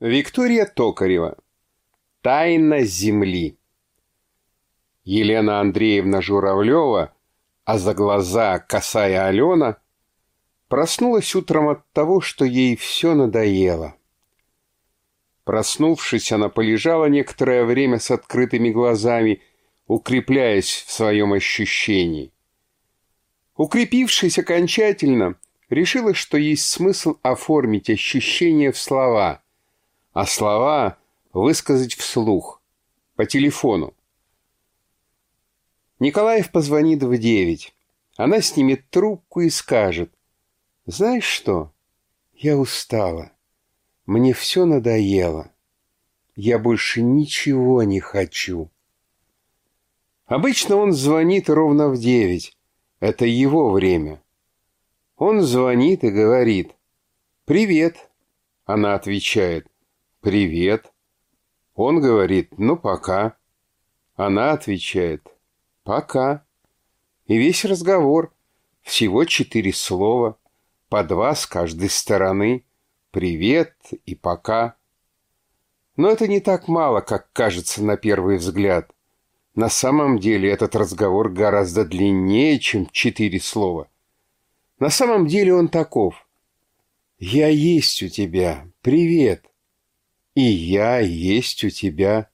Виктория Токарева. Тайна Земли. Елена Андреевна Журавлева, а за глаза косая Алена, проснулась утром от того, что ей все надоело. Проснувшись, она полежала некоторое время с открытыми глазами, укрепляясь в своем ощущении. Укрепившись окончательно, решила, что есть смысл оформить ощущения в слова – а слова высказать вслух, по телефону. Николаев позвонит в девять. Она снимет трубку и скажет, «Знаешь что? Я устала. Мне все надоело. Я больше ничего не хочу». Обычно он звонит ровно в девять. Это его время. Он звонит и говорит, «Привет». Она отвечает, «Привет». Он говорит «Ну, пока». Она отвечает «Пока». И весь разговор, всего четыре слова, по два с каждой стороны, «Привет» и «Пока». Но это не так мало, как кажется на первый взгляд. На самом деле этот разговор гораздо длиннее, чем четыре слова. На самом деле он таков. «Я есть у тебя. Привет». И я есть у тебя.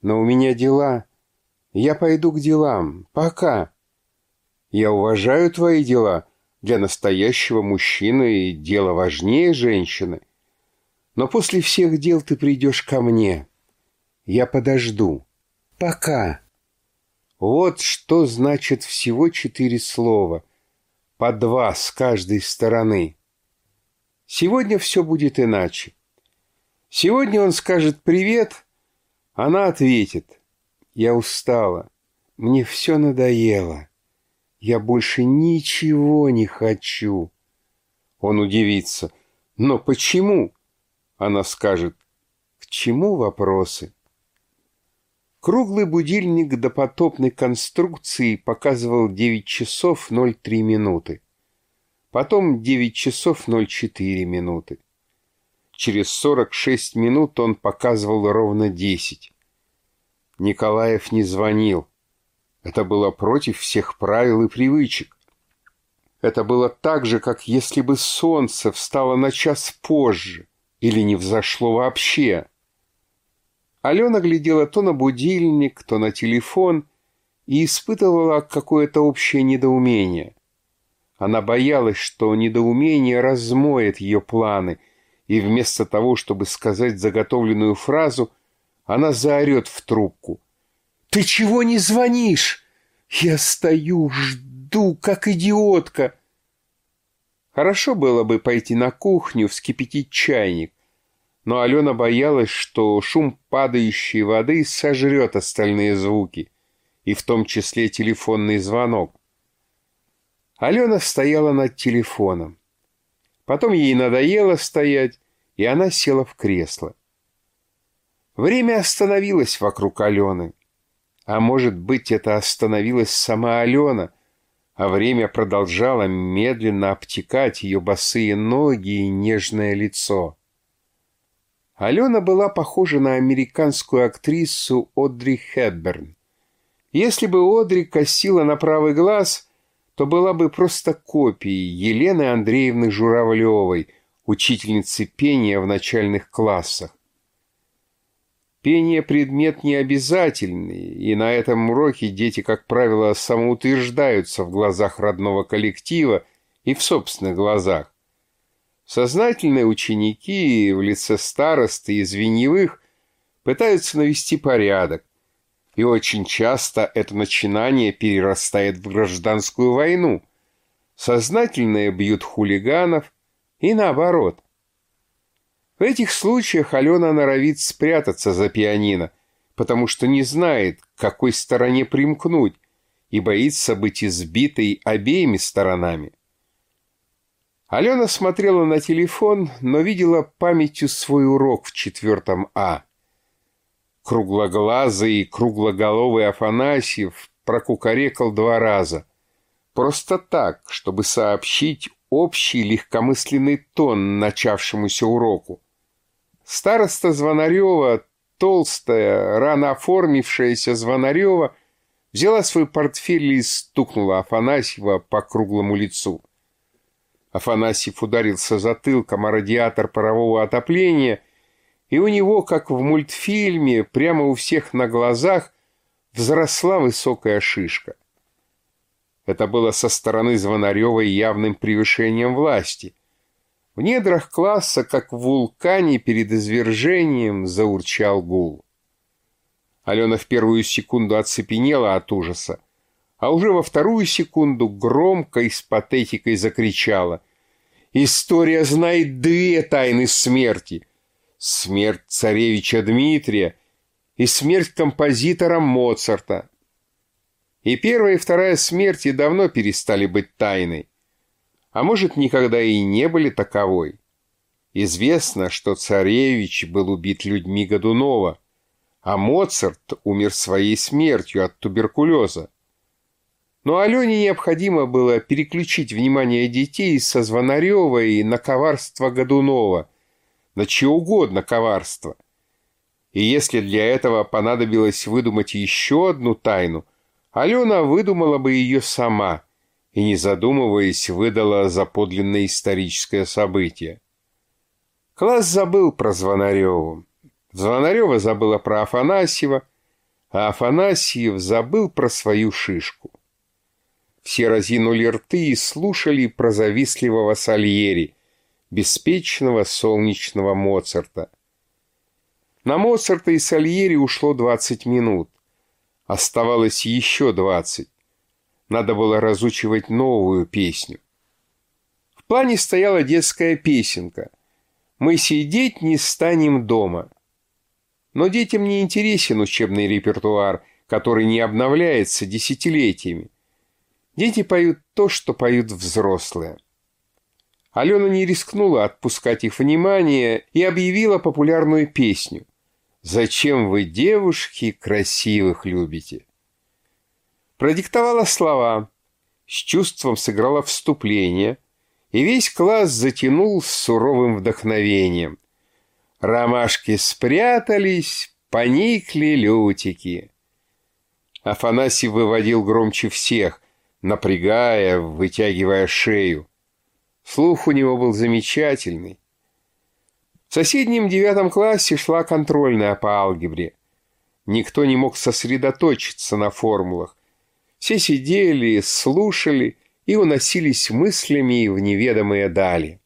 Но у меня дела. Я пойду к делам. Пока. Я уважаю твои дела. Для настоящего мужчины дело важнее женщины. Но после всех дел ты придешь ко мне. Я подожду. Пока. Вот что значит всего четыре слова. По два с каждой стороны. Сегодня все будет иначе. Сегодня он скажет «привет», она ответит «я устала, мне все надоело, я больше ничего не хочу». Он удивится «но почему?» Она скажет «к чему вопросы?» Круглый будильник допотопной конструкции показывал 9 часов 03 минуты. Потом 9 часов 04 минуты. Через 46 минут он показывал ровно 10. Николаев не звонил. Это было против всех правил и привычек. Это было так же, как если бы солнце встало на час позже или не взошло вообще. Алена глядела то на будильник, то на телефон и испытывала какое-то общее недоумение. Она боялась, что недоумение размоет ее планы – и вместо того, чтобы сказать заготовленную фразу, она заорет в трубку. «Ты чего не звонишь? Я стою, жду, как идиотка!» Хорошо было бы пойти на кухню, вскипятить чайник, но Алена боялась, что шум падающей воды сожрет остальные звуки, и в том числе телефонный звонок. Алена стояла над телефоном. Потом ей надоело стоять, и она села в кресло. Время остановилось вокруг Алены. А может быть, это остановилась сама Алена, а время продолжало медленно обтекать ее босые ноги и нежное лицо. Алена была похожа на американскую актрису Одри Хепберн. Если бы Одри косила на правый глаз, то была бы просто копией Елены Андреевны Журавлевой – учительницы пения в начальных классах. Пение – предмет необязательный, и на этом уроке дети, как правило, самоутверждаются в глазах родного коллектива и в собственных глазах. Сознательные ученики в лице старосты и звеньевых пытаются навести порядок, и очень часто это начинание перерастает в гражданскую войну. Сознательные бьют хулиганов – и наоборот. В этих случаях Алена норовит спрятаться за пианино, потому что не знает, к какой стороне примкнуть, и боится быть избитой обеими сторонами. Алена смотрела на телефон, но видела памятью свой урок в четвертом А. Круглоглазый и круглоголовый Афанасьев прокукарекал два раза. Просто так, чтобы сообщить общий легкомысленный тон начавшемуся уроку. Староста Звонарева, толстая, рано оформившаяся Звонарева, взяла свой портфель и стукнула Афанасьева по круглому лицу. Афанасьев ударился затылком о радиатор парового отопления, и у него, как в мультфильме, прямо у всех на глазах, взросла высокая шишка. Это было со стороны Звонарева явным превышением власти. В недрах класса, как в вулкане перед извержением, заурчал гул. Алена в первую секунду оцепенела от ужаса, а уже во вторую секунду громко и с патетикой закричала. «История знает две тайны смерти. Смерть царевича Дмитрия и смерть композитора Моцарта. И первая и вторая смерти давно перестали быть тайной. А может, никогда и не были таковой. Известно, что царевич был убит людьми Годунова, а Моцарт умер своей смертью от туберкулеза. Но Алене необходимо было переключить внимание детей со Звонарева и на коварство Годунова, на чье угодно коварство. И если для этого понадобилось выдумать еще одну тайну, Алена выдумала бы ее сама и, не задумываясь, выдала за подлинное историческое событие. Класс забыл про Звонареву. Звонарева забыла про Афанасьева, а Афанасьев забыл про свою шишку. Все разинули рты и слушали про завистливого Сальери, беспечного солнечного Моцарта. На Моцарта и Сальери ушло 20 минут. Оставалось еще двадцать. Надо было разучивать новую песню. В плане стояла детская песенка «Мы сидеть не станем дома». Но детям не интересен учебный репертуар, который не обновляется десятилетиями. Дети поют то, что поют взрослые. Алена не рискнула отпускать их внимание и объявила популярную песню. Зачем вы, девушки, красивых любите? Продиктовала слова, с чувством сыграла вступление, и весь класс затянул с суровым вдохновением. Ромашки спрятались, поникли лютики. Афанасий выводил громче всех, напрягая, вытягивая шею. Слух у него был замечательный. В соседнем девятом классе шла контрольная по алгебре. Никто не мог сосредоточиться на формулах. Все сидели, слушали и уносились мыслями в неведомые дали.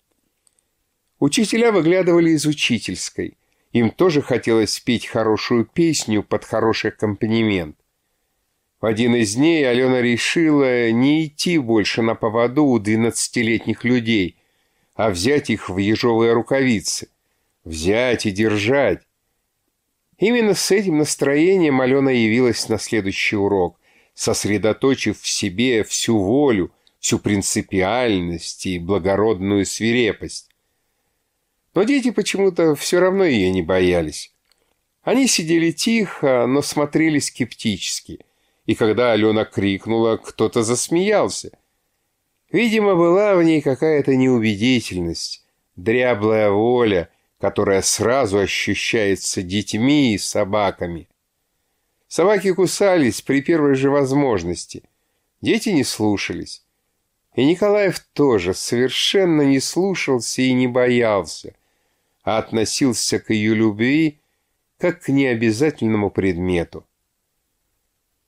Учителя выглядывали из учительской. Им тоже хотелось спеть хорошую песню под хороший аккомпанемент. В один из дней Алена решила не идти больше на поводу у двенадцатилетних людей, а взять их в ежовые рукавицы взять и держать. Именно с этим настроением Алена явилась на следующий урок, сосредоточив в себе всю волю, всю принципиальность и благородную свирепость. Но дети почему-то все равно ее не боялись. Они сидели тихо, но смотрели скептически. И когда Алена крикнула, кто-то засмеялся. Видимо, была в ней какая-то неубедительность, дряблая воля — которая сразу ощущается детьми и собаками. Собаки кусались при первой же возможности. Дети не слушались. И Николаев тоже совершенно не слушался и не боялся, а относился к ее любви как к необязательному предмету.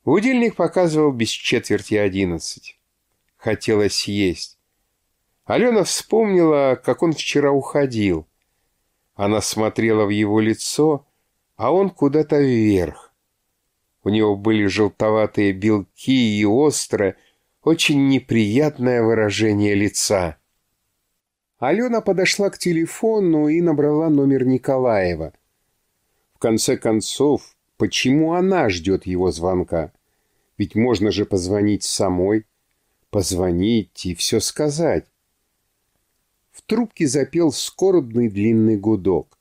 Будильник показывал без четверти одиннадцать. Хотелось есть. Алена вспомнила, как он вчера уходил. Она смотрела в его лицо, а он куда-то вверх. У него были желтоватые белки и острое, очень неприятное выражение лица. Алена подошла к телефону и набрала номер Николаева. В конце концов, почему она ждет его звонка? Ведь можно же позвонить самой, позвонить и все сказать. В трубке запел скорбный длинный гудок.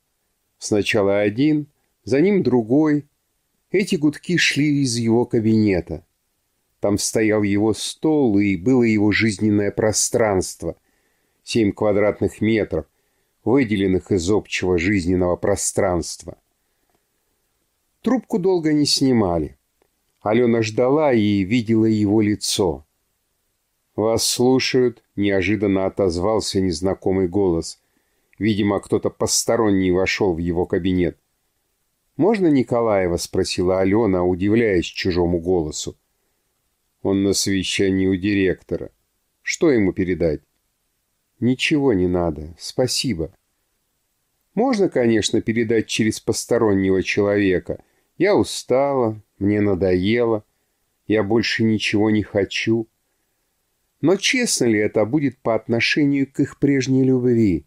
Сначала один, за ним другой. Эти гудки шли из его кабинета. Там стоял его стол, и было его жизненное пространство. Семь квадратных метров. выделенных из общего жизненного пространства. Трубку долго не снимали. Алена ждала и видела его лицо. «Вас слушают», — неожиданно отозвался незнакомый голос. Видимо, кто-то посторонний вошел в его кабинет. «Можно Николаева?» — спросила Алена, удивляясь чужому голосу. «Он на совещании у директора. Что ему передать?» «Ничего не надо. Спасибо». «Можно, конечно, передать через постороннего человека. Я устала, мне надоело, я больше ничего не хочу». Но честно ли это будет по отношению к их прежней любви?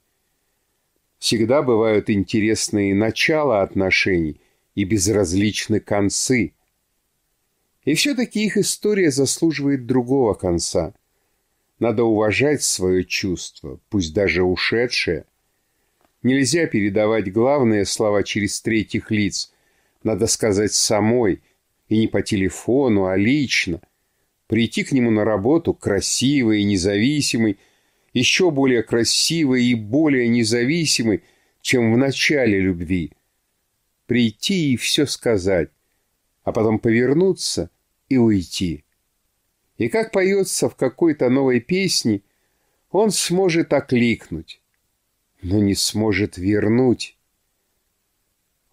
Всегда бывают интересные начала отношений и безразличны концы. И все-таки их история заслуживает другого конца. Надо уважать свое чувство, пусть даже ушедшее. Нельзя передавать главные слова через третьих лиц. Надо сказать самой, и не по телефону, а лично. Прийти к нему на работу красивый и независимый – еще более красивой и более независимой, чем в начале любви. Прийти и все сказать, а потом повернуться и уйти. И как поется в какой-то новой песне, он сможет окликнуть, но не сможет вернуть.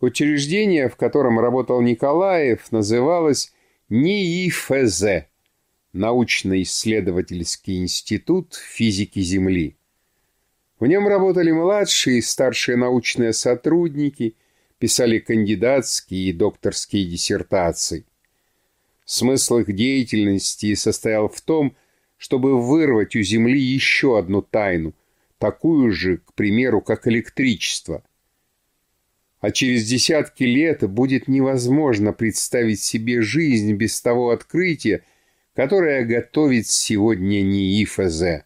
Учреждение, в котором работал Николаев, называлось НИИФЗ научно-исследовательский институт физики Земли. В нем работали младшие и старшие научные сотрудники, писали кандидатские и докторские диссертации. Смысл их деятельности состоял в том, чтобы вырвать у Земли еще одну тайну, такую же, к примеру, как электричество. А через десятки лет будет невозможно представить себе жизнь без того открытия, которое готовит сегодня НИИФЗ.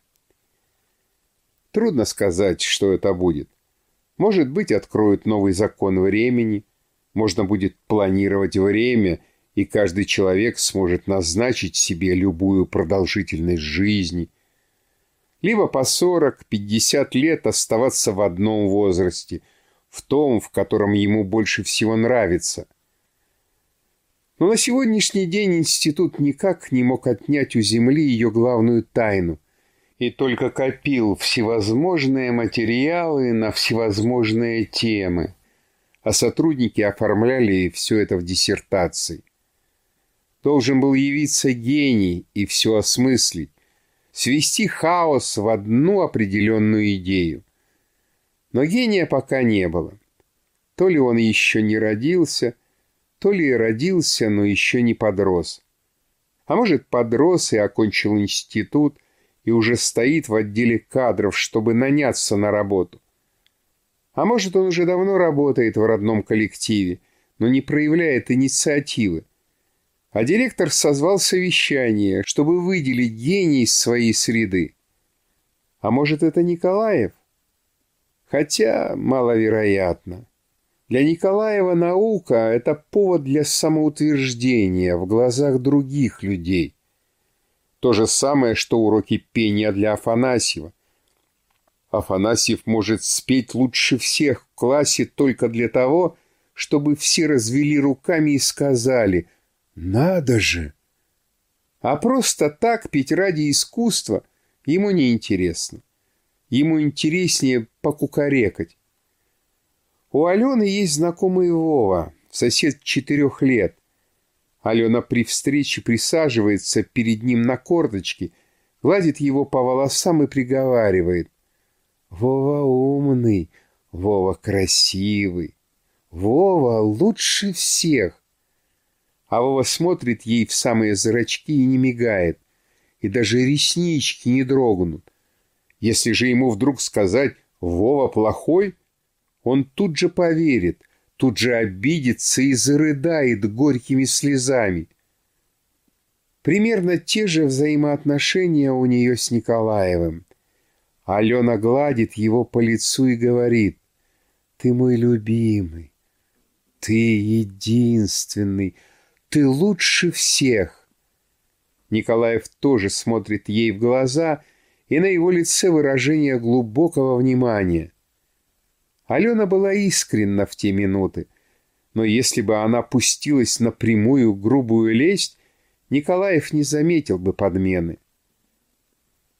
Трудно сказать, что это будет. Может быть, откроют новый закон времени, можно будет планировать время, и каждый человек сможет назначить себе любую продолжительность жизни. Либо по 40-50 лет оставаться в одном возрасте, в том, в котором ему больше всего нравится – но на сегодняшний день институт никак не мог отнять у Земли ее главную тайну и только копил всевозможные материалы на всевозможные темы, а сотрудники оформляли все это в диссертации. Должен был явиться гений и все осмыслить, свести хаос в одну определенную идею. Но гения пока не было. То ли он еще не родился, то ли родился, но еще не подрос. А может, подрос и окончил институт, и уже стоит в отделе кадров, чтобы наняться на работу. А может, он уже давно работает в родном коллективе, но не проявляет инициативы. А директор созвал совещание, чтобы выделить гений из своей среды. А может, это Николаев? Хотя маловероятно. Для Николаева наука – это повод для самоутверждения в глазах других людей. То же самое, что уроки пения для Афанасьева. Афанасьев может спеть лучше всех в классе только для того, чтобы все развели руками и сказали «Надо же!». А просто так петь ради искусства ему не интересно. Ему интереснее покукарекать. У Алены есть знакомый Вова, сосед четырех лет. Алена при встрече присаживается перед ним на корточки, гладит его по волосам и приговаривает. «Вова умный, Вова красивый, Вова лучше всех». А Вова смотрит ей в самые зрачки и не мигает, и даже реснички не дрогнут. Если же ему вдруг сказать «Вова плохой», он тут же поверит, тут же обидится и зарыдает горькими слезами. Примерно те же взаимоотношения у нее с Николаевым. Алена гладит его по лицу и говорит, «Ты мой любимый, ты единственный, ты лучше всех». Николаев тоже смотрит ей в глаза, и на его лице выражение глубокого внимания. Алена была искренна в те минуты, но если бы она пустилась на прямую грубую лесть, Николаев не заметил бы подмены.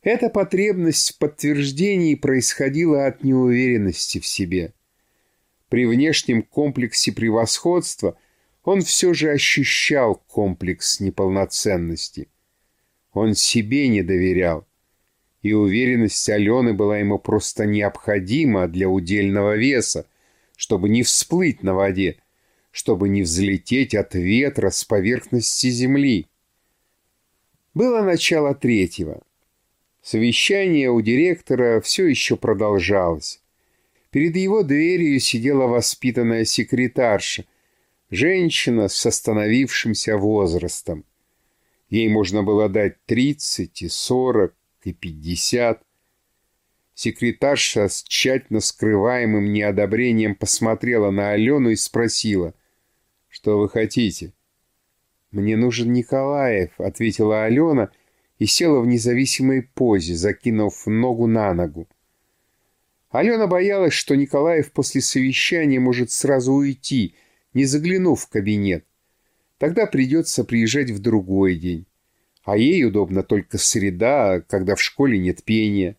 Эта потребность в подтверждении происходила от неуверенности в себе. При внешнем комплексе превосходства он все же ощущал комплекс неполноценности. Он себе не доверял, и уверенность Алены была ему просто необходима для удельного веса, чтобы не всплыть на воде, чтобы не взлететь от ветра с поверхности земли. Было начало третьего. Совещание у директора все еще продолжалось. Перед его дверью сидела воспитанная секретарша, женщина с остановившимся возрастом. Ей можно было дать тридцать и сорок и пятьдесят. Секретарша с тщательно скрываемым неодобрением посмотрела на Алену и спросила, «Что вы хотите?» «Мне нужен Николаев», — ответила Алена и села в независимой позе, закинув ногу на ногу. Алена боялась, что Николаев после совещания может сразу уйти, не заглянув в кабинет. Тогда придется приезжать в другой день. А ей удобно только среда, когда в школе нет пения.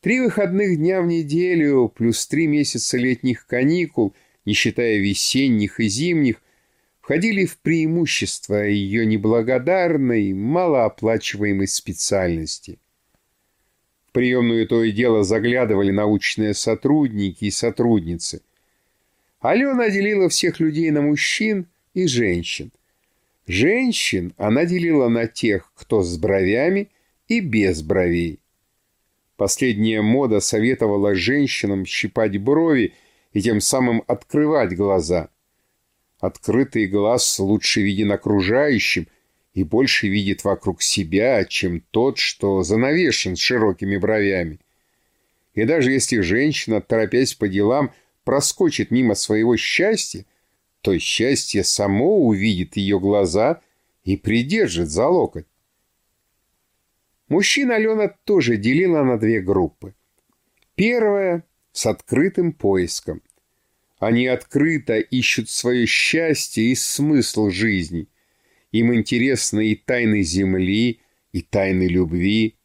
Три выходных дня в неделю плюс три месяца летних каникул, не считая весенних и зимних, входили в преимущество ее неблагодарной, малооплачиваемой специальности. В приемную то и дело заглядывали научные сотрудники и сотрудницы. Алена делила всех людей на мужчин и женщин. Женщин она делила на тех, кто с бровями и без бровей. Последняя мода советовала женщинам щипать брови и тем самым открывать глаза. Открытый глаз лучше виден окружающим и больше видит вокруг себя, чем тот, что занавешен широкими бровями. И даже если женщина, торопясь по делам, проскочит мимо своего счастья, то счастье само увидит ее глаза и придержит за локоть. Мужчин Алена тоже делила на две группы. Первая — с открытым поиском. Они открыто ищут свое счастье и смысл жизни. Им интересны и тайны земли, и тайны любви.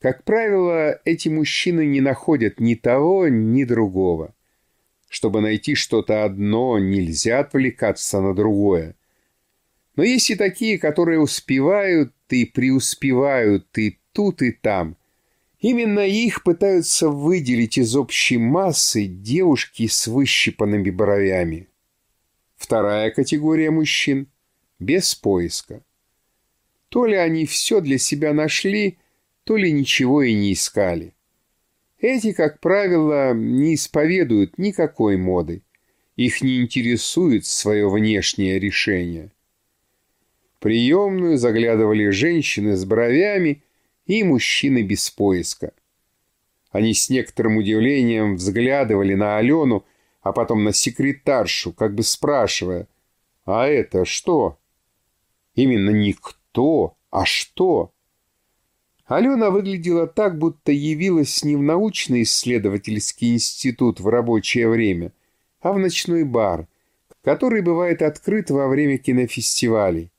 Как правило, эти мужчины не находят ни того, ни другого. Чтобы найти что-то одно, нельзя отвлекаться на другое. Но есть и такие, которые успевают и преуспевают и тут, и там. Именно их пытаются выделить из общей массы девушки с выщипанными бровями. Вторая категория мужчин – без поиска. То ли они все для себя нашли, то ли ничего и не искали. Эти, как правило, не исповедуют никакой моды. Их не интересует свое внешнее решение. В приемную заглядывали женщины с бровями и мужчины без поиска. Они с некоторым удивлением взглядывали на Алену, а потом на секретаршу, как бы спрашивая, «А это что?» Именно не кто, а что? Алена выглядела так, будто явилась не в научно-исследовательский институт в рабочее время, а в ночной бар, который бывает открыт во время кинофестивалей.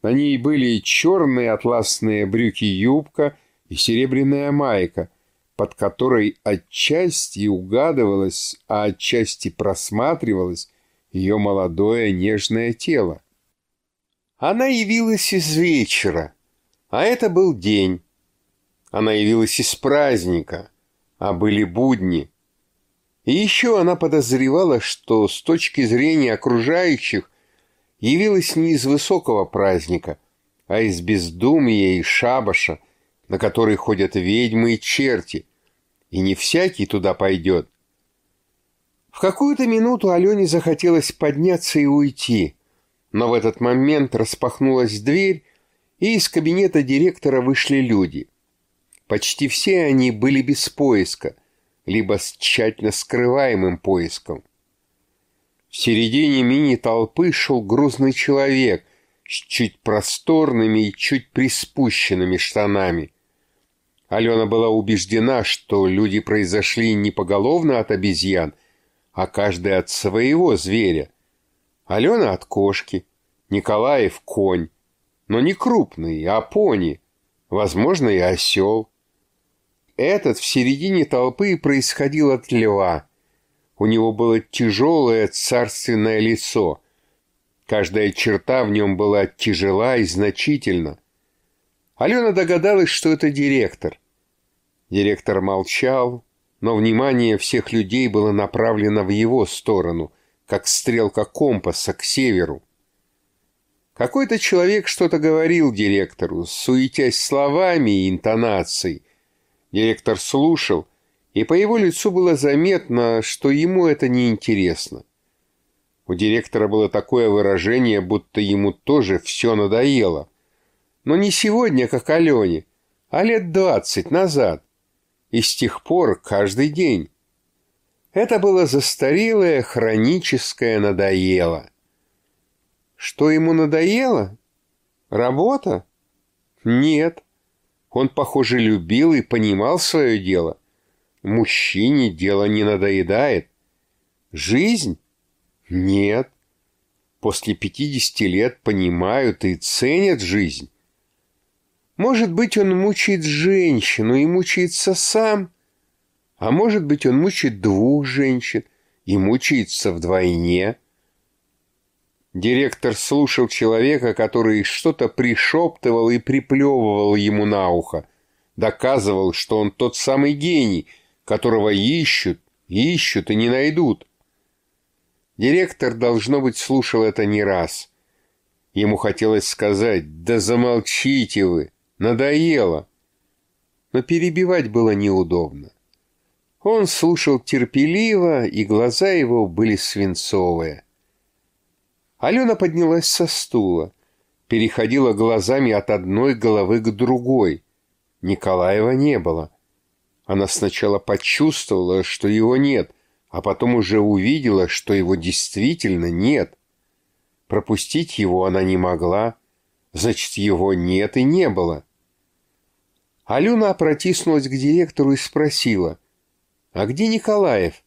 На ней были черные атласные брюки-юбка и серебряная майка, под которой отчасти угадывалось, а отчасти просматривалось ее молодое нежное тело. Она явилась из вечера, а это был день. Она явилась из праздника, а были будни. И еще она подозревала, что с точки зрения окружающих явилась не из высокого праздника, а из бездумья и шабаша, на который ходят ведьмы и черти, и не всякий туда пойдет. В какую-то минуту Алене захотелось подняться и уйти, но в этот момент распахнулась дверь, и из кабинета директора вышли люди. Почти все они были без поиска, либо с тщательно скрываемым поиском. В середине мини-толпы шел грузный человек с чуть просторными и чуть приспущенными штанами. Алена была убеждена, что люди произошли не поголовно от обезьян, а каждый от своего зверя. Алена от кошки, Николаев – конь, но не крупный, а пони, возможно, и осел. Этот в середине толпы происходил от льва. У него было тяжелое царственное лицо. Каждая черта в нем была тяжела и значительна. Алена догадалась, что это директор. Директор молчал, но внимание всех людей было направлено в его сторону, как стрелка компаса к северу. Какой-то человек что-то говорил директору, суетясь словами и интонацией. Директор слушал, и по его лицу было заметно, что ему это не интересно. У директора было такое выражение, будто ему тоже все надоело. Но не сегодня, как Алене, а лет двадцать назад. И с тех пор каждый день. Это было застарелое хроническое надоело. Что ему надоело? Работа? Нет. Он, похоже, любил и понимал свое дело. Мужчине дело не надоедает. Жизнь? Нет. После пятидесяти лет понимают и ценят жизнь. Может быть, он мучает женщину и мучается сам, а может быть, он мучает двух женщин и мучается вдвойне. Директор слушал человека, который что-то пришептывал и приплевывал ему на ухо, доказывал, что он тот самый гений, которого ищут, ищут и не найдут. Директор, должно быть, слушал это не раз. Ему хотелось сказать «Да замолчите вы! Надоело!» Но перебивать было неудобно. Он слушал терпеливо, и глаза его были свинцовые. Алена поднялась со стула, переходила глазами от одной головы к другой. Николаева не было. Она сначала почувствовала, что его нет, а потом уже увидела, что его действительно нет. Пропустить его она не могла, значит, его нет и не было. Алена протиснулась к директору и спросила, «А где Николаев?»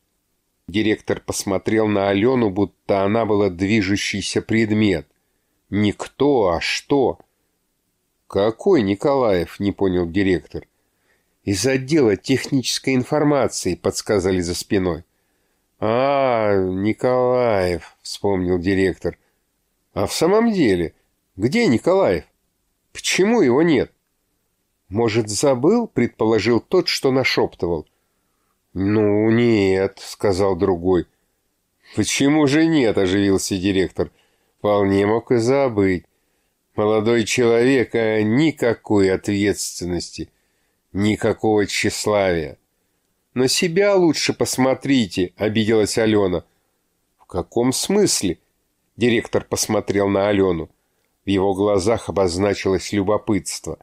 Директор посмотрел на Алену, будто она была движущийся предмет. Не кто, а что. «Какой Николаев?» — не понял директор. «Из отдела технической информации», — подсказали за спиной. «А, Николаев», — вспомнил директор. «А в самом деле, где Николаев? Почему его нет?» «Может, забыл?» — предположил тот, что нашептывал. «Ну, нет», — сказал другой. «Почему же нет?» — оживился директор. «Вполне мог и забыть. Молодой человек, а никакой ответственности, никакого тщеславия». «На себя лучше посмотрите», — обиделась Алена. «В каком смысле?» — директор посмотрел на Алену. В его глазах обозначилось любопытство.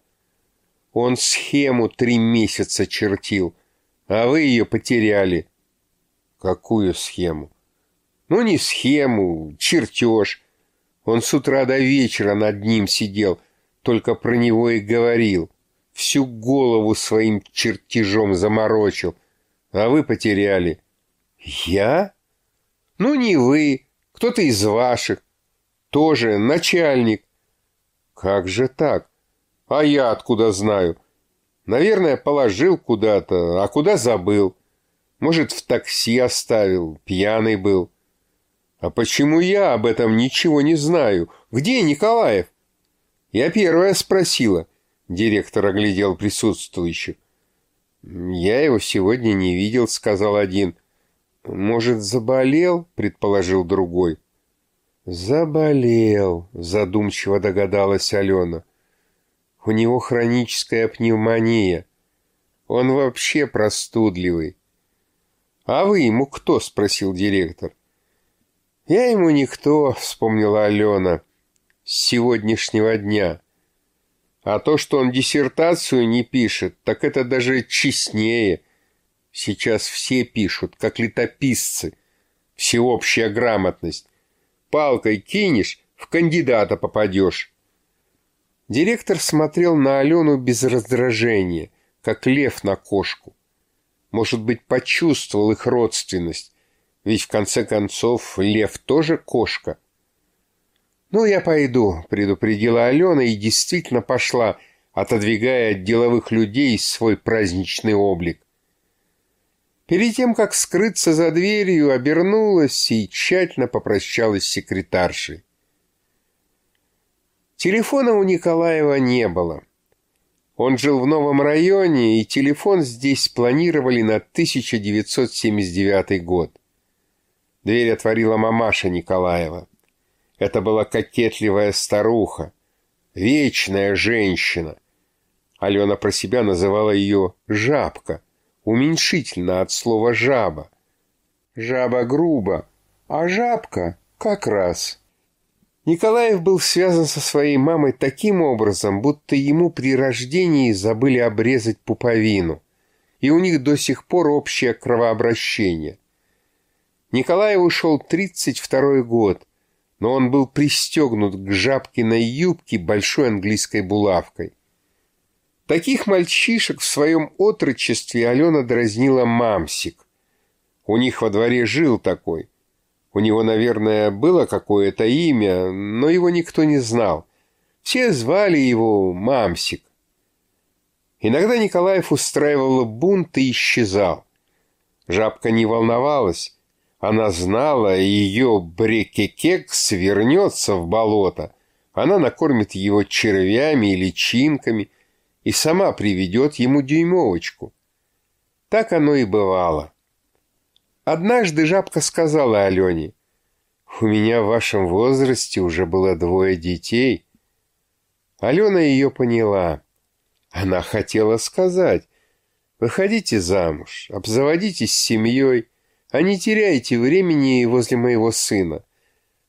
Он схему три месяца чертил — а вы ее потеряли. Какую схему? Ну, не схему, чертеж. Он с утра до вечера над ним сидел, только про него и говорил. Всю голову своим чертежом заморочил, а вы потеряли. Я? Ну, не вы, кто-то из ваших. Тоже начальник. Как же так? А я откуда знаю? Наверное, положил куда-то, а куда забыл. Может, в такси оставил, пьяный был. А почему я об этом ничего не знаю? Где Николаев? Я первая спросила. Директор оглядел присутствующих. «Я его сегодня не видел», — сказал один. «Может, заболел?» — предположил другой. «Заболел», — задумчиво догадалась Алена. У него хроническая пневмония. Он вообще простудливый. «А вы ему кто?» — спросил директор. «Я ему никто», — вспомнила Алена, — «с сегодняшнего дня. А то, что он диссертацию не пишет, так это даже честнее. Сейчас все пишут, как летописцы. Всеобщая грамотность. Палкой кинешь, в кандидата попадешь. Директор смотрел на Алену без раздражения, как лев на кошку. Может быть, почувствовал их родственность, ведь в конце концов лев тоже кошка. «Ну, я пойду», — предупредила Алена и действительно пошла, отодвигая от деловых людей свой праздничный облик. Перед тем, как скрыться за дверью, обернулась и тщательно попрощалась с секретаршей. Телефона у Николаева не было. Он жил в новом районе, и телефон здесь планировали на 1979 год. Дверь отворила мамаша Николаева. Это была кокетливая старуха, вечная женщина. Алена про себя называла ее «жабка», уменьшительно от слова «жаба». Жаба грубо, а жабка как раз. Николаев был связан со своей мамой таким образом, будто ему при рождении забыли обрезать пуповину, и у них до сих пор общее кровообращение. Николаев ушел 32 год, но он был пристегнут к жабкиной юбке большой английской булавкой. Таких мальчишек в своем отрочестве Алена дразнила мамсик. У них во дворе жил такой. У него, наверное, было какое-то имя, но его никто не знал. Все звали его Мамсик. Иногда Николаев устраивал бунт и исчезал. Жабка не волновалась, она знала, ее брекекекс вернется в болото. Она накормит его червями и личинками и сама приведет ему дюймовочку. Так оно и бывало. Однажды жабка сказала Алене, «У меня в вашем возрасте уже было двое детей». Алена ее поняла. Она хотела сказать, «Выходите замуж, обзаводитесь семьей, а не теряйте времени возле моего сына.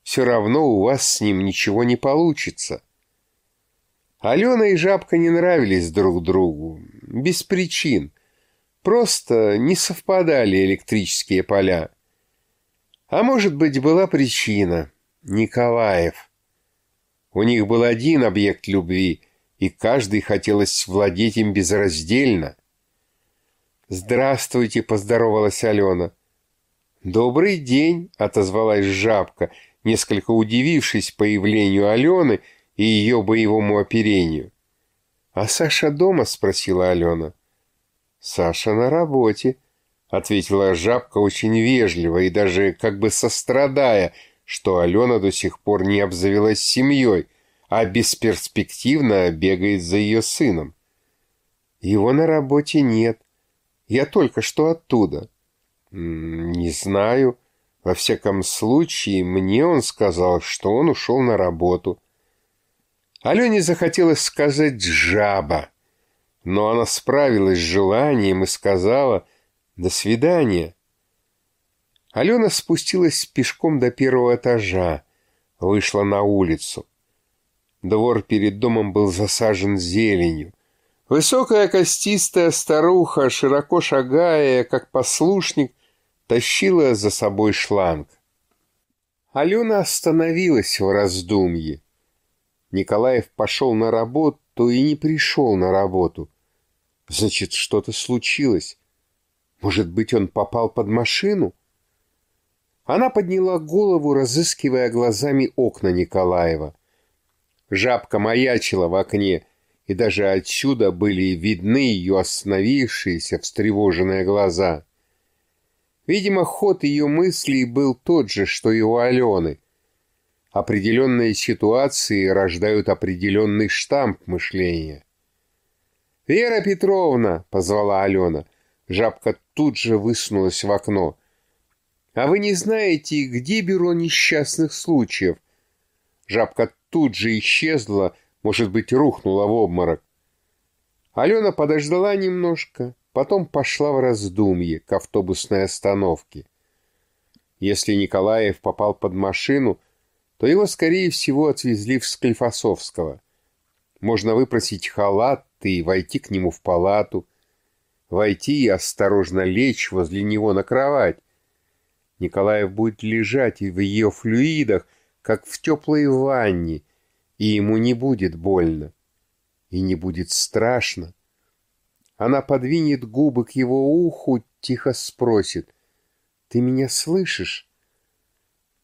Все равно у вас с ним ничего не получится. Алена и Жабка не нравились друг другу. Без причин. Просто не совпадали электрические поля. А может быть, была причина. Николаев. У них был один объект любви, и каждый хотелось владеть им безраздельно. «Здравствуйте», — поздоровалась Алена. «Добрый день!» — отозвалась жабка, несколько удивившись появлению Алены и ее боевому оперению. «А Саша дома?» — спросила Алена. «Саша на работе», — ответила жабка очень вежливо и даже как бы сострадая, что Алена до сих пор не обзавелась семьей, а бесперспективно бегает за ее сыном. «Его на работе нет. Я только что оттуда». «Не знаю. Во всяком случае, мне он сказал, что он ушел на работу». Алене захотелось сказать «жаба», но она справилась с желанием и сказала «до свидания». Алена спустилась пешком до первого этажа, вышла на улицу. Двор перед домом был засажен зеленью. Высокая костистая старуха, широко шагая, как послушник, тащила за собой шланг. Алена остановилась в раздумье. Николаев пошел на работу и не пришел на работу. Значит, что-то случилось. Может быть, он попал под машину? Она подняла голову, разыскивая глазами окна Николаева. Жабка маячила в окне, и даже отсюда были видны ее остановившиеся, встревоженные глаза. Видимо, ход ее мыслей был тот же, что и у Алены. Определенные ситуации рождают определенный штамп мышления. «Вера Петровна!» — позвала Алена. Жабка тут же высунулась в окно. «А вы не знаете, где бюро несчастных случаев?» Жабка тут же исчезла, может быть, рухнула в обморок. Алена подождала немножко, Потом пошла в раздумье к автобусной остановке. Если Николаев попал под машину, то его, скорее всего, отвезли в Склифосовского. Можно выпросить халат и войти к нему в палату, войти и осторожно лечь возле него на кровать. Николаев будет лежать в ее флюидах, как в теплой ванне, и ему не будет больно, и не будет страшно. Она подвинет губы к его уху, тихо спросит. «Ты меня слышишь?»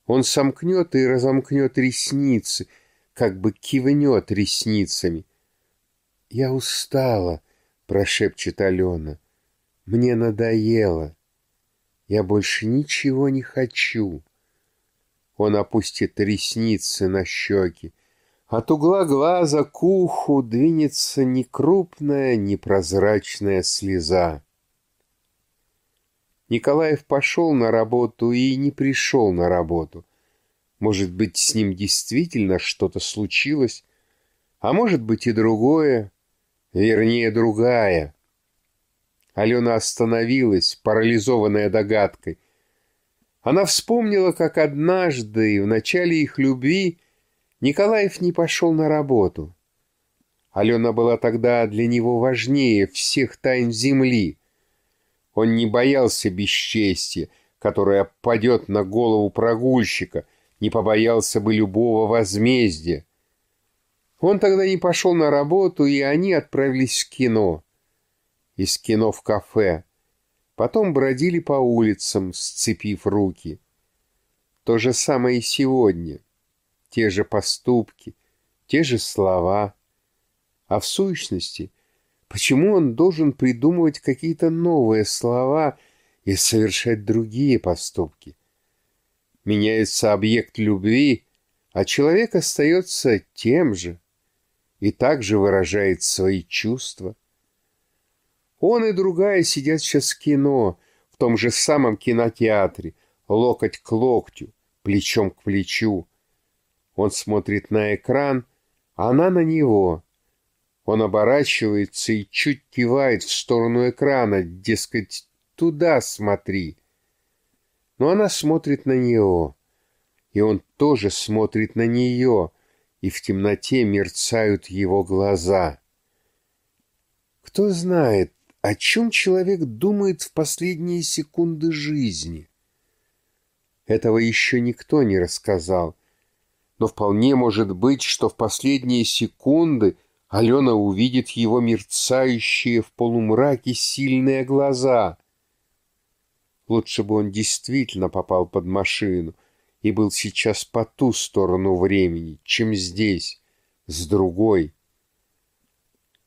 Он сомкнет и разомкнет ресницы, как бы кивнет ресницами. «Я устала», — прошепчет Алена. «Мне надоело. Я больше ничего не хочу». Он опустит ресницы на щеки. От угла глаза к уху двинется не крупная, не прозрачная слеза. Николаев пошел на работу и не пришел на работу. Может быть, с ним действительно что-то случилось, а может быть и другое, вернее, другая. Алена остановилась, парализованная догадкой. Она вспомнила, как однажды, в начале их любви, Николаев не пошел на работу. Алена была тогда для него важнее всех тайн земли. Он не боялся бесчестия, которое падет на голову прогульщика, не побоялся бы любого возмездия. Он тогда не пошел на работу, и они отправились в кино. Из кино в кафе. Потом бродили по улицам, сцепив руки. То же самое и сегодня — те же поступки, те же слова. А в сущности, почему он должен придумывать какие-то новые слова и совершать другие поступки? Меняется объект любви, а человек остается тем же и также выражает свои чувства. Он и другая сидят сейчас в кино, в том же самом кинотеатре, локоть к локтю, плечом к плечу. Он смотрит на экран, она на него. Он оборачивается и чуть кивает в сторону экрана, дескать, туда смотри. Но она смотрит на него, и он тоже смотрит на нее, и в темноте мерцают его глаза. Кто знает, о чем человек думает в последние секунды жизни? Этого еще никто не рассказал, но вполне может быть, что в последние секунды Алена увидит его мерцающие в полумраке сильные глаза. Лучше бы он действительно попал под машину и был сейчас по ту сторону времени, чем здесь, с другой.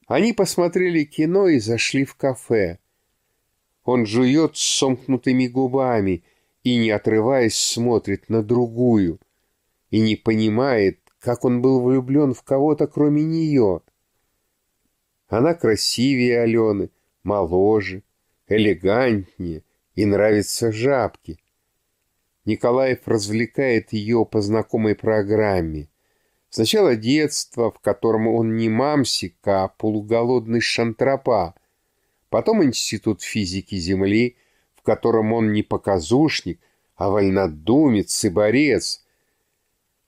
Они посмотрели кино и зашли в кафе. Он жует с сомкнутыми губами и, не отрываясь, смотрит на другую — и не понимает, как он был влюблен в кого-то, кроме нее. Она красивее Алены, моложе, элегантнее и нравится жабке. Николаев развлекает ее по знакомой программе. Сначала детство, в котором он не мамсик, а полуголодный шантропа. Потом институт физики Земли, в котором он не показушник, а вольнодумец и борец,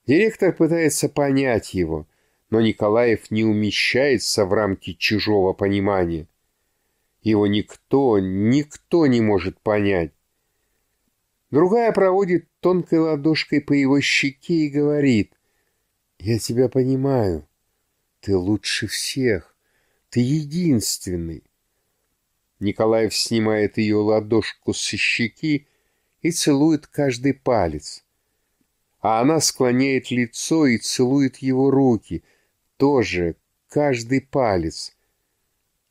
Директор пытается понять его, но Николаев не умещается в рамки чужого понимания. Его никто, никто не может понять. Другая проводит тонкой ладошкой по его щеке и говорит, «Я тебя понимаю. Ты лучше всех. Ты единственный». Николаев снимает ее ладошку со щеки и целует каждый палец а она склоняет лицо и целует его руки, тоже каждый палец.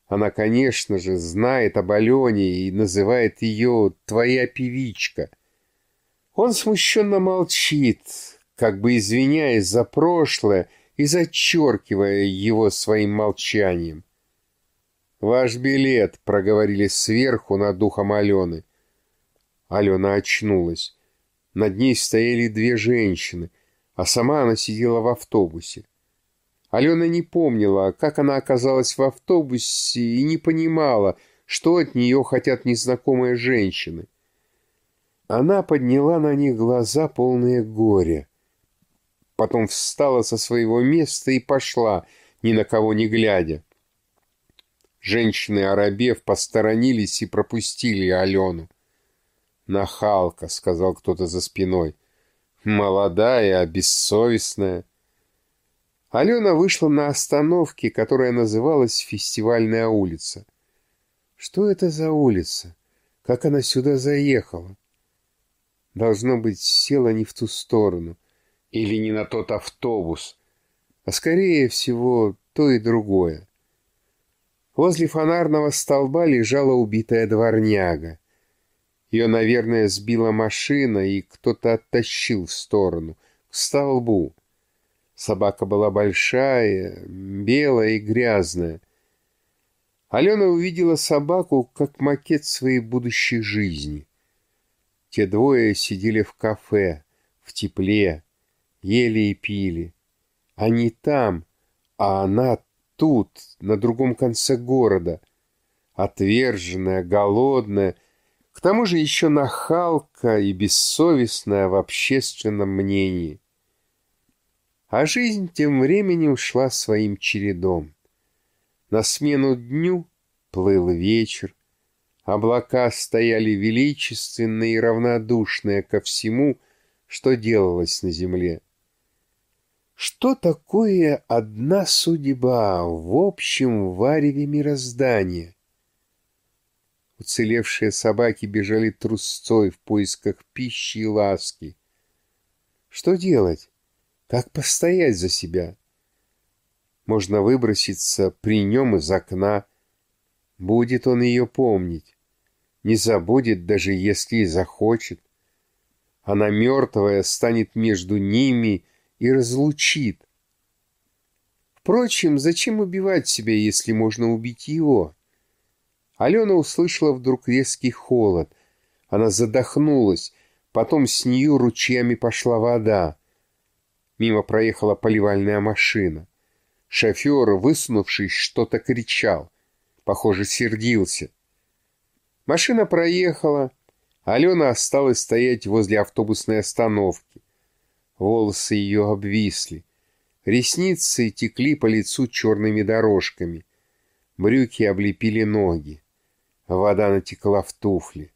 Она, конечно же, знает об Алене и называет ее «твоя певичка». Он смущенно молчит, как бы извиняясь за прошлое и зачеркивая его своим молчанием. «Ваш билет», — проговорили сверху над духом Алены. Алена очнулась. Над ней стояли две женщины, а сама она сидела в автобусе. Алена не помнила, как она оказалась в автобусе и не понимала, что от нее хотят незнакомые женщины. Она подняла на них глаза, полные горя. Потом встала со своего места и пошла, ни на кого не глядя. Женщины, оробев, посторонились и пропустили Алену. «Нахалка», — сказал кто-то за спиной. «Молодая, а бессовестная». Алена вышла на остановке, которая называлась «Фестивальная улица». Что это за улица? Как она сюда заехала? Должно быть, села не в ту сторону. Или не на тот автобус. А скорее всего, то и другое. Возле фонарного столба лежала убитая дворняга. Ее, наверное, сбила машина, и кто-то оттащил в сторону, к столбу. Собака была большая, белая и грязная. Алена увидела собаку как макет своей будущей жизни. Те двое сидели в кафе, в тепле, ели и пили. Они там, а она тут, на другом конце города. Отверженная, голодная, к тому же еще нахалка и бессовестная в общественном мнении. А жизнь тем временем шла своим чередом. На смену дню плыл вечер, облака стояли величественные и равнодушные ко всему, что делалось на земле. Что такое одна судьба в общем вареве мироздания? Уцелевшие собаки бежали трусцой в поисках пищи и ласки. Что делать? Как постоять за себя? Можно выброситься при нем из окна. Будет он ее помнить. Не забудет, даже если захочет. Она мертвая станет между ними и разлучит. Впрочем, зачем убивать себя, если можно убить его? Алена услышала вдруг резкий холод. Она задохнулась, потом с нее ручьями пошла вода. Мимо проехала поливальная машина. Шофер, высунувшись, что-то кричал. Похоже, сердился. Машина проехала. Алена осталась стоять возле автобусной остановки. Волосы ее обвисли. Ресницы текли по лицу черными дорожками. Брюки облепили ноги. Вода натекла в туфли.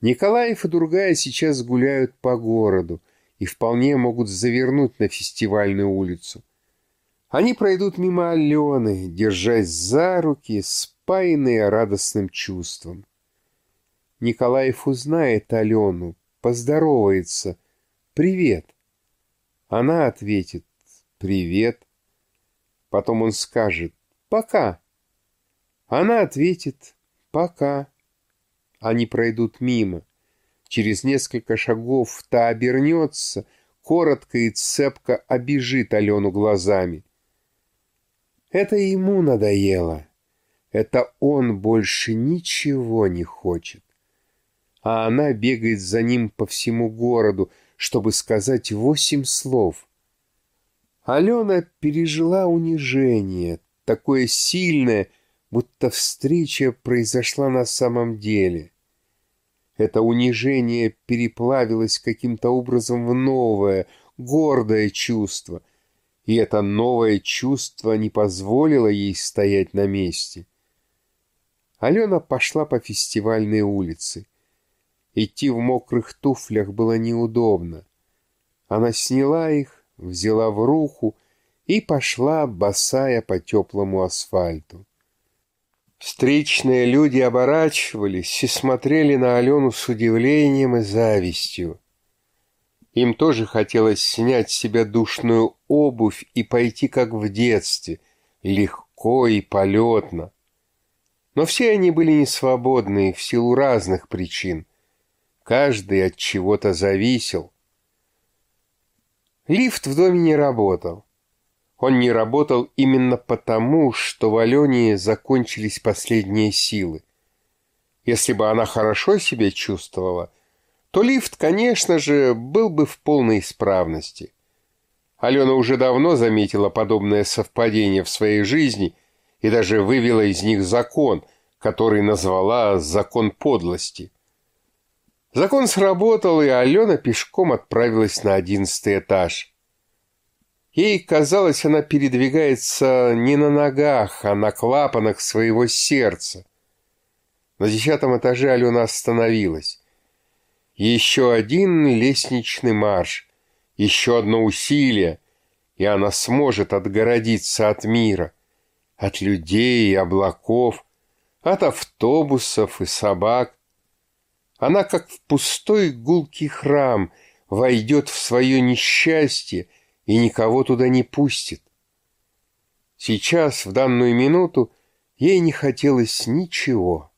Николаев и другая сейчас гуляют по городу и вполне могут завернуть на фестивальную улицу. Они пройдут мимо Алены, держась за руки, спаянные радостным чувством. Николаев узнает Алену, поздоровается. «Привет!» Она ответит «Привет!» Потом он скажет «Пока!» Она ответит «пока». Они пройдут мимо. Через несколько шагов та обернется, коротко и цепко обижит Алену глазами. Это ему надоело. Это он больше ничего не хочет. А она бегает за ним по всему городу, чтобы сказать восемь слов. Алена пережила унижение, такое сильное, будто встреча произошла на самом деле. Это унижение переплавилось каким-то образом в новое, гордое чувство, и это новое чувство не позволило ей стоять на месте. Алена пошла по фестивальной улице. Идти в мокрых туфлях было неудобно. Она сняла их, взяла в руку и пошла, босая по теплому асфальту. Встречные люди оборачивались и смотрели на Алену с удивлением и завистью. Им тоже хотелось снять с себя душную обувь и пойти, как в детстве, легко и полетно. Но все они были не свободны в силу разных причин. Каждый от чего-то зависел. Лифт в доме не работал. Он не работал именно потому, что в Алене закончились последние силы. Если бы она хорошо себя чувствовала, то лифт, конечно же, был бы в полной исправности. Алена уже давно заметила подобное совпадение в своей жизни и даже вывела из них закон, который назвала «закон подлости». Закон сработал, и Алена пешком отправилась на одиннадцатый этаж. Ей казалось, она передвигается не на ногах, а на клапанах своего сердца. На десятом этаже Алена остановилась. Еще один лестничный марш, еще одно усилие, и она сможет отгородиться от мира, от людей и облаков, от автобусов и собак. Она, как в пустой гулкий храм, войдет в свое несчастье и никого туда не пустит. Сейчас, в данную минуту, ей не хотелось ничего.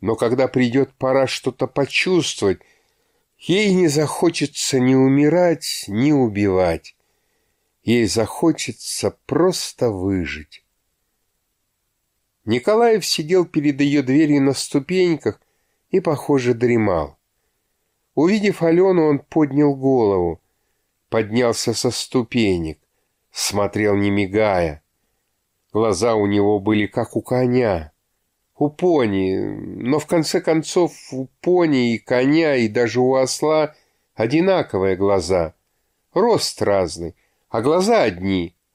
Но когда придет пора что-то почувствовать, ей не захочется ни умирать, ни убивать. Ей захочется просто выжить. Николаев сидел перед ее дверью на ступеньках и, похоже, дремал. Увидев Алену, он поднял голову, поднялся со ступенек, смотрел не мигая. Глаза у него были как у коня, у пони, но в конце концов у пони и коня, и даже у осла одинаковые глаза, рост разный, а глаза одни —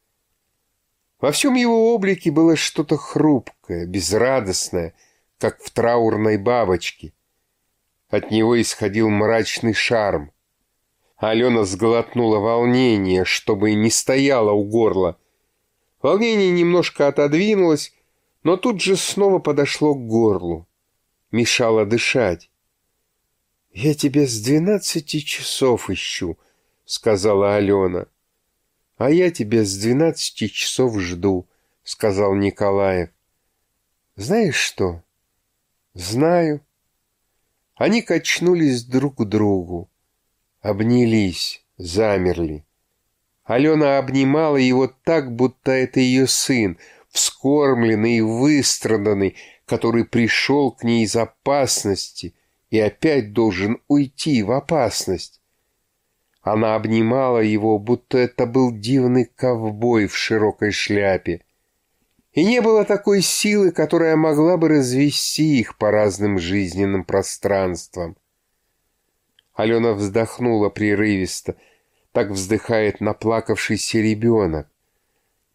во всем его облике было что-то хрупкое, безрадостное, как в траурной бабочке. От него исходил мрачный шарм. Алена сглотнула волнение, чтобы не стояло у горла. Волнение немножко отодвинулось, но тут же снова подошло к горлу. Мешало дышать. «Я тебя с двенадцати часов ищу», — сказала Алена. «А я тебя с двенадцати часов жду», — сказал Николаев. «Знаешь что?» «Знаю». Они качнулись друг к другу, обнялись, замерли. Алена обнимала его так, будто это ее сын, вскормленный и выстраданный, который пришел к ней из опасности и опять должен уйти в опасность. Она обнимала его, будто это был дивный ковбой в широкой шляпе. И не было такой силы, которая могла бы развести их по разным жизненным пространствам. Алена вздохнула прерывисто. Так вздыхает наплакавшийся ребенок.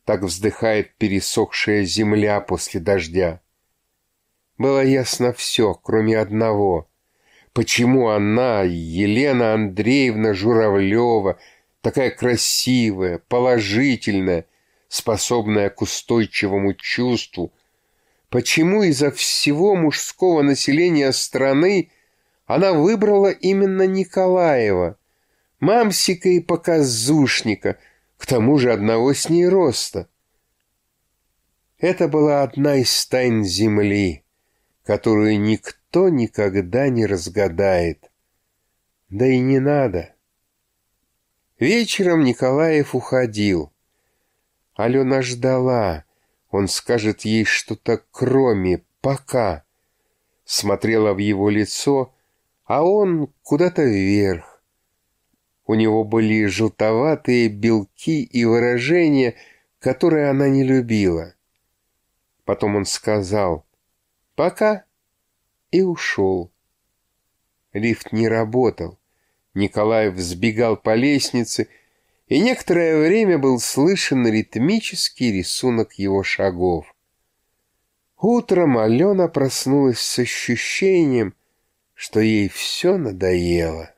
Так вздыхает пересохшая земля после дождя. Было ясно все, кроме одного — Почему она, Елена Андреевна Журавлева, такая красивая, положительная, способная к устойчивому чувству, почему изо всего мужского населения страны она выбрала именно Николаева, мамсика и показушника, к тому же одного с ней роста? Это была одна из тайн земли, которую никто никогда не разгадает. Да и не надо. Вечером Николаев уходил. Алена ждала. Он скажет ей что-то кроме «пока». Смотрела в его лицо, а он куда-то вверх. У него были желтоватые белки и выражения, которые она не любила. Потом он сказал «пока» и ушел. Лифт не работал. Николаев взбегал по лестнице, и некоторое время был слышен ритмический рисунок его шагов. Утром Алена проснулась с ощущением, что ей все надоело.